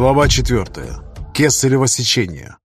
Глава 4. Кесарево сечение.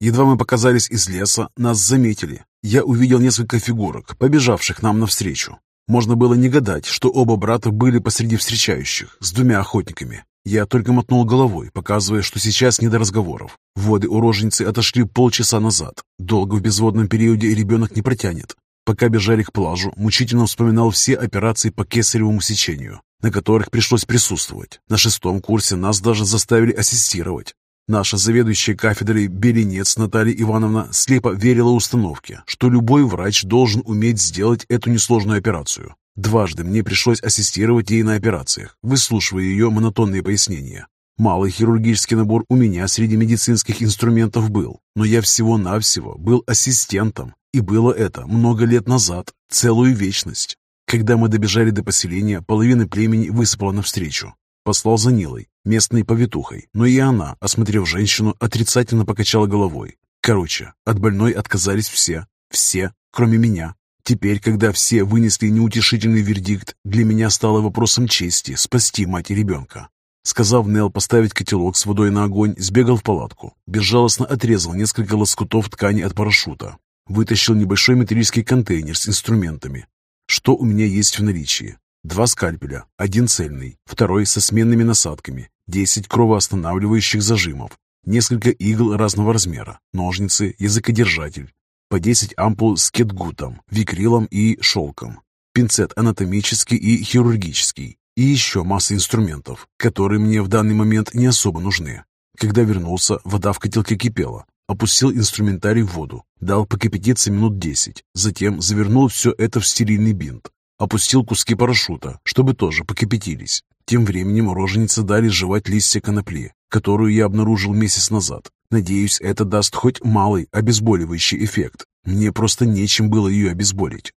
Едва мы показались из леса, нас заметили. Я увидел несколько фигурок, побежавших нам навстречу. Можно было не гадать, что оба брата были посреди встречающих, с двумя охотниками. Я только мотнул головой, показывая, что сейчас не до разговоров. Воды у роженицы отошли полчаса назад. Долго в безводном периоде ребенок не протянет. Пока бежали к плажу, мучительно вспоминал все операции по кесаревому сечению на которых пришлось присутствовать. На шестом курсе нас даже заставили ассистировать. Наша заведующая кафедрой Беленец Наталья Ивановна слепо верила установке, что любой врач должен уметь сделать эту несложную операцию. Дважды мне пришлось ассистировать ей на операциях, выслушивая ее монотонные пояснения. Малый хирургический набор у меня среди медицинских инструментов был, но я всего-навсего был ассистентом, и было это много лет назад, целую вечность. Когда мы добежали до поселения, половина племени высыпала навстречу. Послал за Нилой, местной повитухой, но и она, осмотрев женщину, отрицательно покачала головой. Короче, от больной отказались все. Все, кроме меня. Теперь, когда все вынесли неутешительный вердикт, для меня стало вопросом чести спасти мать и ребенка. Сказав Нел поставить котелок с водой на огонь, сбегал в палатку, безжалостно отрезал несколько лоскутов ткани от парашюта, вытащил небольшой металлический контейнер с инструментами, что у меня есть в наличии? Два скальпеля, один цельный, второй со сменными насадками, 10 кровоостанавливающих зажимов, несколько игл разного размера, ножницы, языкодержатель, по 10 ампул с кетгутом, викрилом и шелком, пинцет анатомический и хирургический, и еще масса инструментов, которые мне в данный момент не особо нужны. Когда вернулся, вода в котелке кипела, опустил инструментарий в воду, дал покипятиться минут десять, затем завернул все это в стерильный бинт, опустил куски парашюта, чтобы тоже покипятились. Тем временем роженицы дали жевать листья конопли, которую я обнаружил месяц назад. Надеюсь, это даст хоть малый обезболивающий эффект. Мне просто нечем было ее обезболить.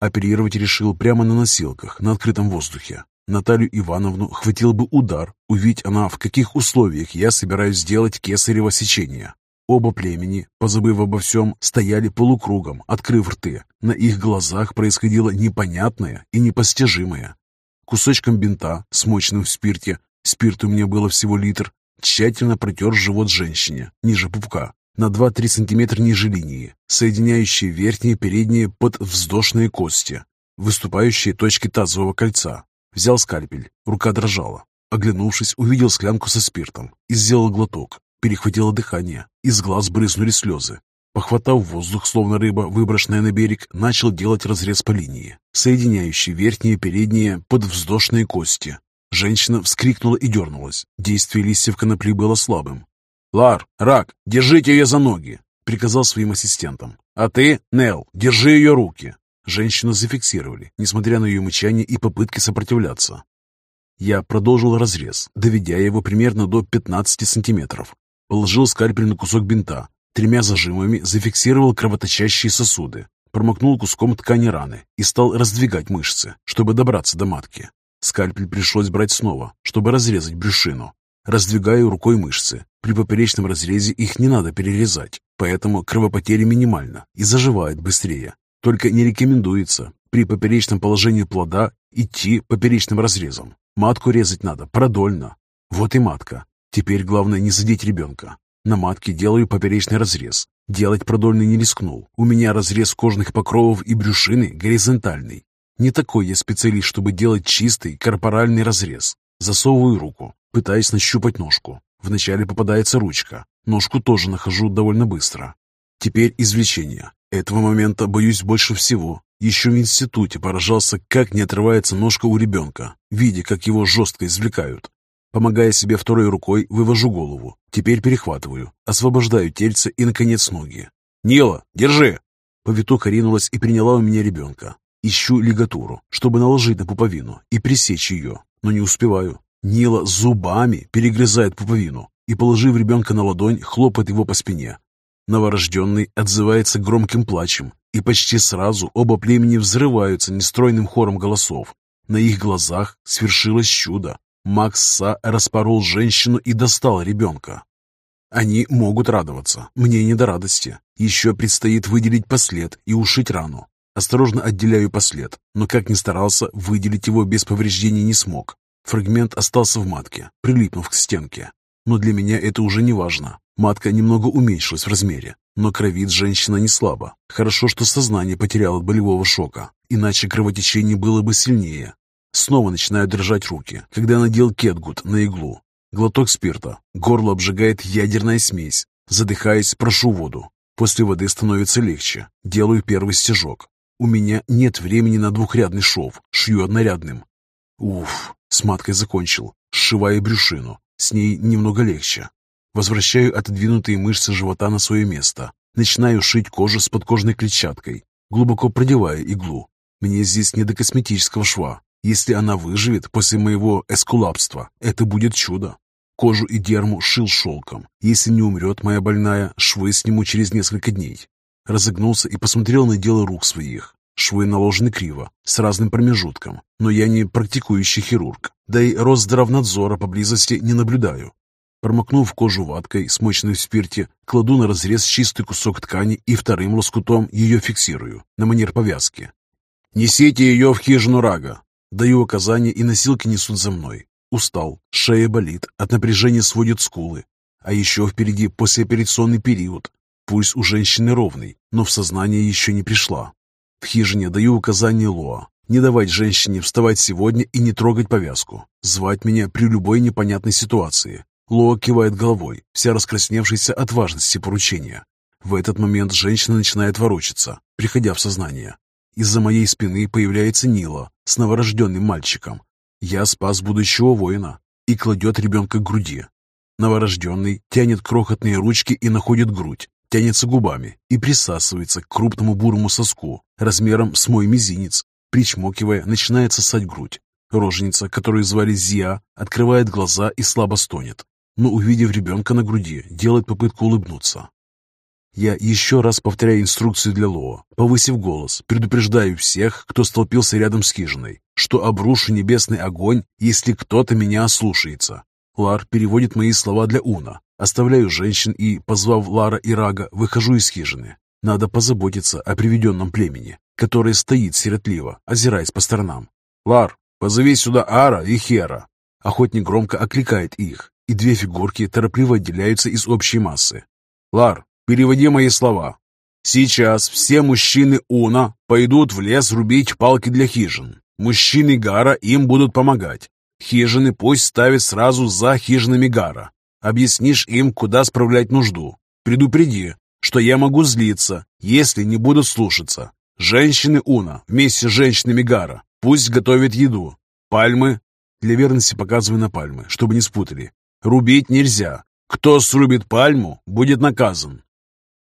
Оперировать решил прямо на носилках, на открытом воздухе. Наталью Ивановну хватил бы удар, увидеть она, в каких условиях я собираюсь сделать кесарево сечение. Оба племени, позабыв обо всем, стояли полукругом, открыв рты. На их глазах происходило непонятное и непостижимое. Кусочком бинта, смоченным в спирте, спирт у меня было всего литр, тщательно протер живот женщине, ниже пупка, на 2-3 сантиметра ниже линии, соединяющие верхние и передние подвздошные кости, выступающие точки тазового кольца. Взял скальпель, рука дрожала. Оглянувшись, увидел склянку со спиртом и сделал глоток. Перехватило дыхание, из глаз брызнули слезы. Похватав воздух, словно рыба, выброшенная на берег, начал делать разрез по линии, соединяющий верхние и передние подвздошные кости. Женщина вскрикнула и дернулась. Действие листьев конопли было слабым. «Лар, Рак, держите ее за ноги!» — приказал своим ассистентам. «А ты, Нел, держи ее руки!» Женщину зафиксировали, несмотря на ее мычание и попытки сопротивляться. Я продолжил разрез, доведя его примерно до 15 сантиметров. Положил скальпель на кусок бинта, тремя зажимами зафиксировал кровоточащие сосуды, промокнул куском ткани раны и стал раздвигать мышцы, чтобы добраться до матки. Скальпель пришлось брать снова, чтобы разрезать брюшину. Раздвигаю рукой мышцы. При поперечном разрезе их не надо перерезать, поэтому кровопотеря минимальна и заживает быстрее. Только не рекомендуется при поперечном положении плода идти поперечным разрезом. Матку резать надо продольно. Вот и матка. Теперь главное не задеть ребенка. На матке делаю поперечный разрез. Делать продольный не рискнул. У меня разрез кожных покровов и брюшины горизонтальный. Не такой я специалист, чтобы делать чистый корпоральный разрез. Засовываю руку, пытаясь нащупать ножку. Вначале попадается ручка. Ножку тоже нахожу довольно быстро. Теперь извлечение. Этого момента боюсь больше всего. Еще в институте поражался, как не отрывается ножка у ребенка, видя, как его жестко извлекают. Помогая себе второй рукой, вывожу голову. Теперь перехватываю, освобождаю тельце и, наконец, ноги. «Нила, держи!» Повитуха ринулась и приняла у меня ребенка. Ищу лигатуру, чтобы наложить на пуповину и пресечь ее, но не успеваю. Нила зубами перегрызает пуповину и, положив ребенка на ладонь, хлопает его по спине. Новорожденный отзывается громким плачем, и почти сразу оба племени взрываются нестройным хором голосов. На их глазах свершилось чудо. Макса распорол женщину и достал ребенка. Они могут радоваться, мне не до радости. Еще предстоит выделить послед и ушить рану. Осторожно отделяю послед, но как ни старался, выделить его без повреждений не смог. Фрагмент остался в матке, прилипнув к стенке. Но для меня это уже не важно. Матка немного уменьшилась в размере, но кровит женщина не слабо. Хорошо, что сознание потеряло от болевого шока, иначе кровотечение было бы сильнее. Снова начинают дрожать руки, когда надел кетгут на иглу. Глоток спирта, горло обжигает ядерная смесь. Задыхаясь, прошу воду. После воды становится легче. Делаю первый стежок. У меня нет времени на двухрядный шов. Шью однорядным. Уф, с маткой закончил. Сшиваю брюшину. С ней немного легче. Возвращаю отодвинутые мышцы живота на свое место. Начинаю шить кожу с подкожной клетчаткой. Глубоко продеваю иглу. Мне здесь не до косметического шва. Если она выживет после моего эскулапства, это будет чудо. Кожу и дерму шил шелком. Если не умрет моя больная, швы сниму через несколько дней. Разогнулся и посмотрел на дело рук своих. Швы наложены криво, с разным промежутком, но я не практикующий хирург, да и Росздравнадзора поблизости не наблюдаю. Промокнув кожу ваткой, смоченной в спирте, кладу на разрез чистый кусок ткани и вторым лоскутом ее фиксирую, на манер повязки. «Несите ее в хижину Рага!» Даю указания, и носилки несут за мной. Устал, шея болит, от напряжения сводит скулы. А еще впереди послеоперационный период. Пульс у женщины ровный, но в сознание еще не пришла. В хижине даю указание Лоа. Не давать женщине вставать сегодня и не трогать повязку. Звать меня при любой непонятной ситуации. Лоа кивает головой, вся раскрасневшаяся от важности поручения. В этот момент женщина начинает ворочаться, приходя в сознание. Из-за моей спины появляется Нила с новорожденным мальчиком. Я спас будущего воина и кладет ребенка к груди. Новорожденный тянет крохотные ручки и находит грудь, тянется губами и присасывается к крупному бурому соску размером с мой мизинец. Причмокивая, начинает сосать грудь. Роженица, которую звали Зия, открывает глаза и слабо стонет, но, увидев ребенка на груди, делает попытку улыбнуться. Я еще раз повторяю инструкцию для Лоа, повысив голос, предупреждаю всех, кто столпился рядом с хижиной, что обрушу небесный огонь, если кто-то меня ослушается. Лар переводит мои слова для Уна, Оставляю женщин и, позвав Лара и Рага, выхожу из хижины. Надо позаботиться о приведенном племени, которое стоит сиротливо, озираясь по сторонам. «Лар, позови сюда Ара и Хера!» Охотник громко окликает их, и две фигурки торопливо отделяются из общей массы. «Лар, переводи мои слова. Сейчас все мужчины Уна пойдут в лес рубить палки для хижин. Мужчины Гара им будут помогать. Хижины пусть ставят сразу за хижинами Гара. Объяснишь им, куда справлять нужду. Предупреди, что я могу злиться, если не будут слушаться. Женщины Уна вместе с женщинами Гара пусть готовят еду. Пальмы, для верности показываю на пальмы, чтобы не спутали. Рубить нельзя. Кто срубит пальму, будет наказан.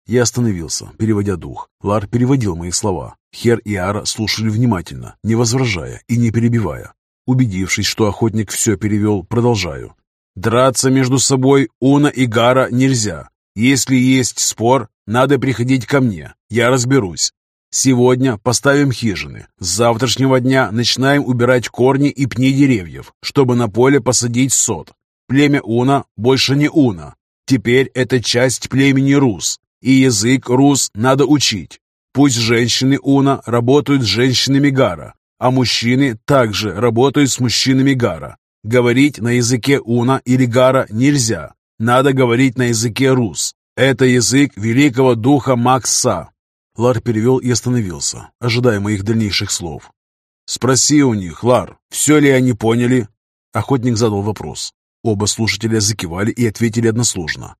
Я остановился, переводя дух. Лар переводил мои слова. Хер и Ара слушали внимательно, не возражая и не перебивая. Убедившись, что охотник все перевел, продолжаю. Драться между собой Уна и Гара нельзя. Если есть спор, надо приходить ко мне, я разберусь. Сегодня поставим хижины. С завтрашнего дня начинаем убирать корни и пни деревьев, чтобы на поле посадить сот. Племя Уна больше не Уна. Теперь это часть племени Рус, и язык Рус надо учить. Пусть женщины Уна работают с женщинами Гара, а мужчины также работают с мужчинами Гара. Говорить на языке уна или гара нельзя. Надо говорить на языке рус. Это язык великого духа Макса. Лар перевел и остановился, ожидая моих дальнейших слов. «Спроси у них, Лар, все ли они поняли?» Охотник задал вопрос. Оба слушателя закивали и ответили односложно.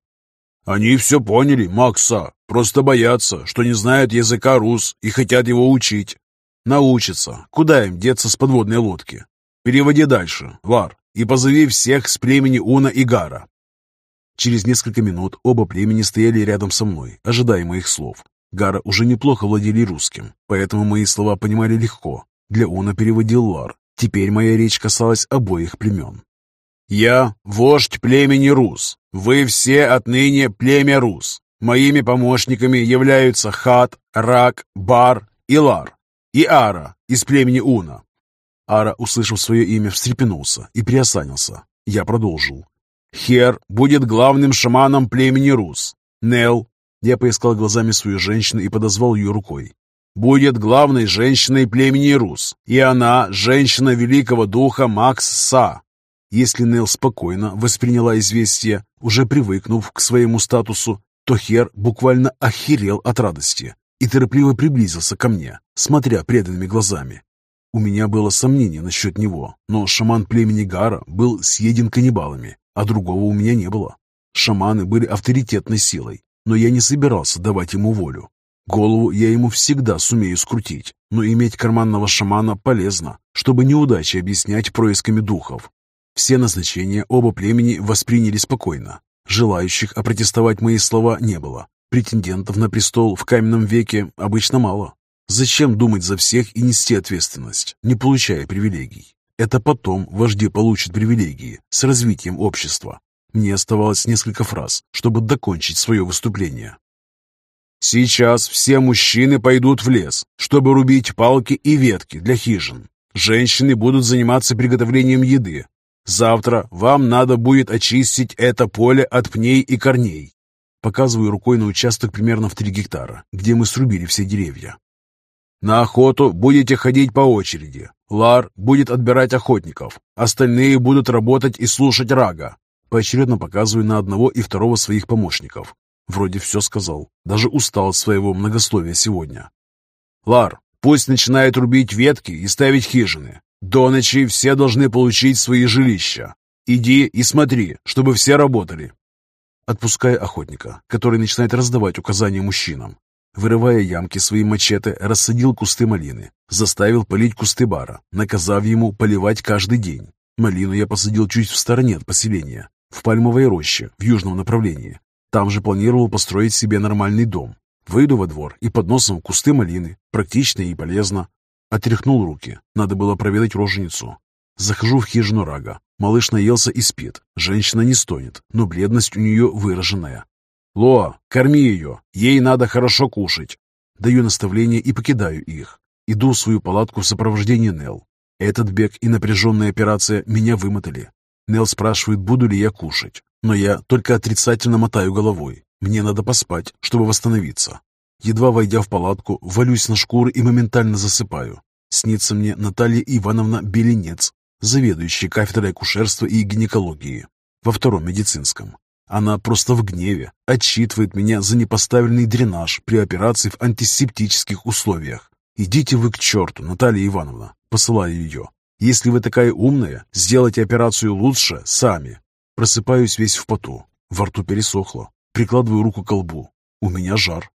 «Они все поняли, Макса, просто боятся, что не знают языка рус и хотят его учить. Научатся. Куда им деться с подводной лодки? Переводи дальше, Вар, и позови всех с племени Уна и Гара». Через несколько минут оба племени стояли рядом со мной, ожидая моих слов. Гара уже неплохо владели русским, поэтому мои слова понимали легко. Для Уна переводил Лар. Теперь моя речь касалась обоих племен. «Я – вождь племени Рус. Вы все отныне племя Рус. Моими помощниками являются Хат, Рак, Бар и Лар, и Ара из племени Уна. Ара, услышав свое имя, встрепенулся и приосанился. Я продолжил. «Хер будет главным шаманом племени Рус. Нел...» Я поискал глазами свою женщину и подозвал ее рукой. будет главной женщиной племени Рус, и она – женщина великого духа Макс Са. Если Нел спокойно восприняла известие, уже привыкнув к своему статусу, то Хер буквально охерел от радости и торопливо приблизился ко мне, смотря преданными глазами. У меня было сомнение насчет него, но шаман племени Гара был съеден каннибалами, а другого у меня не было. Шаманы были авторитетной силой, но я не собирался давать ему волю. Голову я ему всегда сумею скрутить, но иметь карманного шамана полезно, чтобы неудачи объяснять происками духов. Все назначения оба племени восприняли спокойно. Желающих опротестовать мои слова не было. Претендентов на престол в каменном веке обычно мало. Зачем думать за всех и нести ответственность, не получая привилегий? Это потом вожди получат привилегии с развитием общества. Мне оставалось несколько фраз, чтобы докончить свое выступление. Сейчас все мужчины пойдут в лес, чтобы рубить палки и ветки для хижин. Женщины будут заниматься приготовлением еды. Завтра вам надо будет очистить это поле от пней и корней. Показываю рукой на участок примерно в 3 гектара, где мы срубили все деревья. На охоту будете ходить по очереди. Лар будет отбирать охотников. Остальные будут работать и слушать рага. Поочередно показываю на одного и второго своих помощников. Вроде все сказал. Даже устал от своего многословия сегодня. Лар, пусть начинает рубить ветки и ставить хижины. До ночи все должны получить свои жилища. Иди и смотри, чтобы все работали. Отпуская охотника, который начинает раздавать указания мужчинам. Вырывая ямки своим мачете, рассадил кусты малины, заставил полить кусты бара, наказав ему поливать каждый день. Малину я посадил чуть в стороне от поселения, в пальмовой роще, в южном направлении, там же планировал построить себе нормальный дом. Выйду во двор и под носом кусты малины. Практично и полезно. Отряхнул руки. Надо было проведать роженицу. Захожу в хижину Рага. Малыш наелся и спит. Женщина не стонет, но бледность у нее выраженная. «Лоа, корми ее. Ей надо хорошо кушать». Даю наставления и покидаю их. Иду в свою палатку в сопровождении Нел. Этот бег и напряженная операция меня вымотали. Нел спрашивает, буду ли я кушать. Но я только отрицательно мотаю головой. Мне надо поспать, чтобы восстановиться. Едва войдя в палатку, валюсь на шкуры и моментально засыпаю. Снится мне Наталья Ивановна Беленец, заведующая кафедрой акушерства и гинекологии во втором медицинском. Она просто в гневе, отчитывает меня за непоставленный дренаж при операции в антисептических условиях. «Идите вы к черту, Наталья Ивановна!» Посылаю ее. «Если вы такая умная, сделайте операцию лучше сами. Просыпаюсь весь в поту. Во рту пересохло. Прикладываю руку к колбу. У меня жар.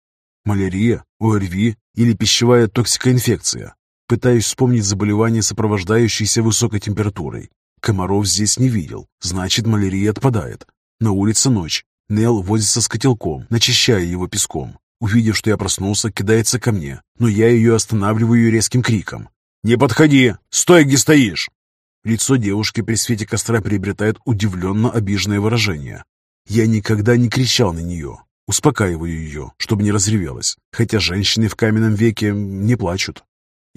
Малярия, ОРВИ или пищевая токсикоинфекция. Пытаюсь вспомнить заболевание, сопровождающееся высокой температурой. Комаров здесь не видел, значит малярия отпадает. На улице ночь. Нел возится с котелком, начищая его песком. Увидев, что я проснулся, кидается ко мне, но я ее останавливаю резким криком. «Не подходи! Стой, где стоишь!» Лицо девушки при свете костра приобретает удивленно обиженное выражение. Я никогда не кричал на нее. Успокаиваю ее, чтобы не разревелась, хотя женщины в каменном веке не плачут.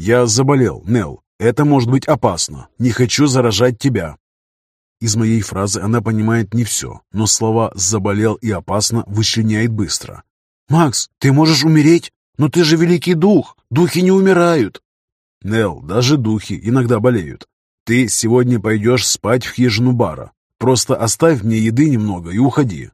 «Я заболел, Нел. Это может быть опасно. Не хочу заражать тебя». Из моей фразы она понимает не все, но слова «заболел» и «опасно» вычленяет быстро. «Макс, ты можешь умереть? Но ты же великий дух. Духи не умирают». «Нел, даже духи иногда болеют. Ты сегодня пойдешь спать в хижину бара. Просто оставь мне еды немного и уходи.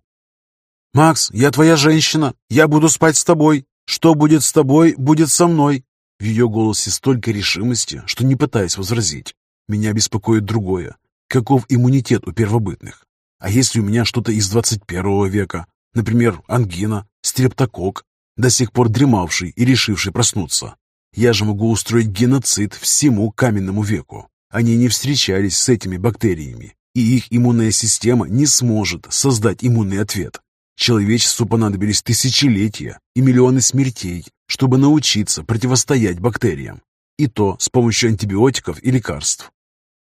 Макс, я твоя женщина. Я буду спать с тобой. Что будет с тобой, будет со мной. В ее голосе столько решимости, что не пытаюсь возразить. Меня беспокоит другое. Каков иммунитет у первобытных? А если у меня что-то из 21 века? Например, ангина, стрептокок, до сих пор дремавший и решивший проснуться. Я же могу устроить геноцид всему каменному веку. Они не встречались с этими бактериями, и их иммунная система не сможет создать иммунный ответ. Человечеству понадобились тысячелетия и миллионы смертей, чтобы научиться противостоять бактериям. И то с помощью антибиотиков и лекарств.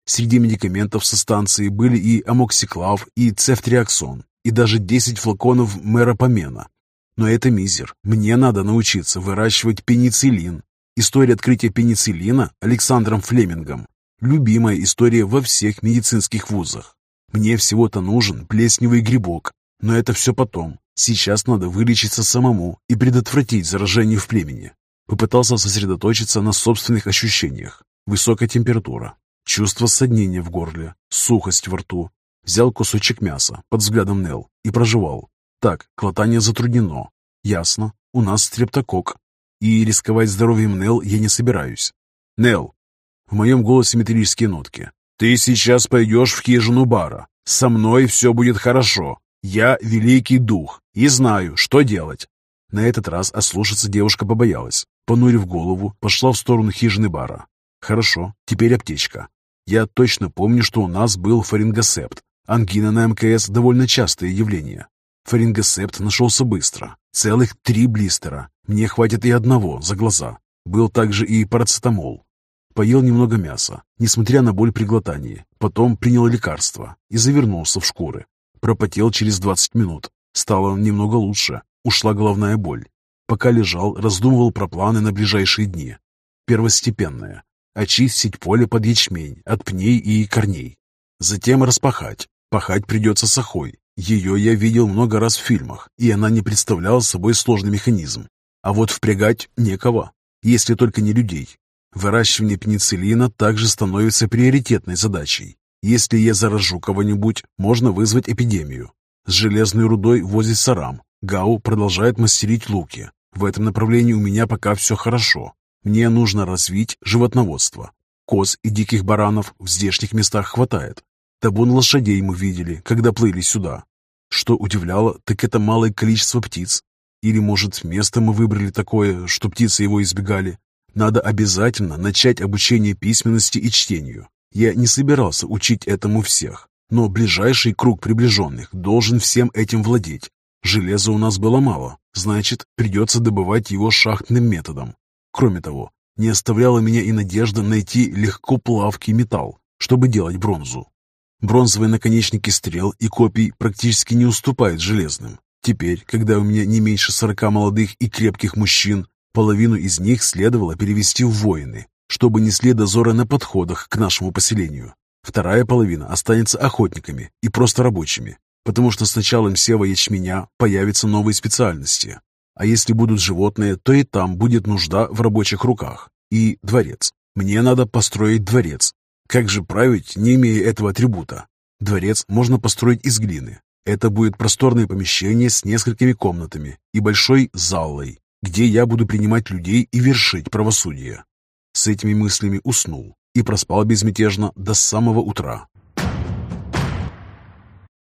Среди медикаментов со станции были и амоксиклав, и цефтриаксон, и даже 10 флаконов меропомена. Но это мизер. Мне надо научиться выращивать пенициллин. История открытия пенициллина Александром Флемингом Любимая история во всех медицинских вузах. Мне всего-то нужен плесневый грибок, но это все потом. Сейчас надо вылечиться самому и предотвратить заражение в племени. Попытался сосредоточиться на собственных ощущениях. Высокая температура, чувство соднения в горле, сухость во рту. Взял кусочек мяса под взглядом Нел и прожевал. Так, глотание затруднено. Ясно, у нас стрептокок. И рисковать здоровьем Нел я не собираюсь. Нел, в моем голосе металлические нотки. Ты сейчас пойдешь в хижину бара. Со мной все будет хорошо. Я великий дух и знаю, что делать. На этот раз ослушаться девушка побоялась. Понурив голову, пошла в сторону хижины бара. Хорошо, теперь аптечка. Я точно помню, что у нас был фарингосепт. Ангина на МКС довольно частое явление. Фарингосепт нашелся быстро. Целых три блистера. Мне хватит и одного за глаза. Был также и парацетамол. Поел немного мяса, несмотря на боль при глотании. Потом принял лекарство и завернулся в шкуры. Пропотел через 20 минут. Стало немного лучше. Ушла головная боль. Пока лежал, раздумывал про планы на ближайшие дни. Первостепенное – очистить поле под ячмень от пней и корней. Затем распахать. Пахать придется с охой. Ее я видел много раз в фильмах, и она не представляла собой сложный механизм. А вот впрягать некого, если только не людей. Выращивание пенициллина также становится приоритетной задачей. Если я заражу кого-нибудь, можно вызвать эпидемию. С железной рудой возит сарам. Гау продолжает мастерить луки. В этом направлении у меня пока все хорошо. Мне нужно развить животноводство. Коз и диких баранов в здешних местах хватает. Табун лошадей мы видели, когда плыли сюда. Что удивляло, так это малое количество птиц. Или, может, место мы выбрали такое, что птицы его избегали. Надо обязательно начать обучение письменности и чтению. Я не собирался учить этому всех, но ближайший круг приближенных должен всем этим владеть. Железа у нас было мало, значит, придется добывать его шахтным методом. Кроме того, не оставляла меня и надежда найти легкоплавкий металл, чтобы делать бронзу. Бронзовые наконечники стрел и копий практически не уступают железным. Теперь, когда у меня не меньше сорока молодых и крепких мужчин, Половину из них следовало перевести в воины, чтобы несли дозоры на подходах к нашему поселению. Вторая половина останется охотниками и просто рабочими, потому что с началом сева ячменя появятся новые специальности. А если будут животные, то и там будет нужда в рабочих руках. И дворец. Мне надо построить дворец. Как же править, не имея этого атрибута? Дворец можно построить из глины. Это будет просторное помещение с несколькими комнатами и большой залой, где я буду принимать людей и вершить правосудие. С этими мыслями уснул и проспал безмятежно до самого утра.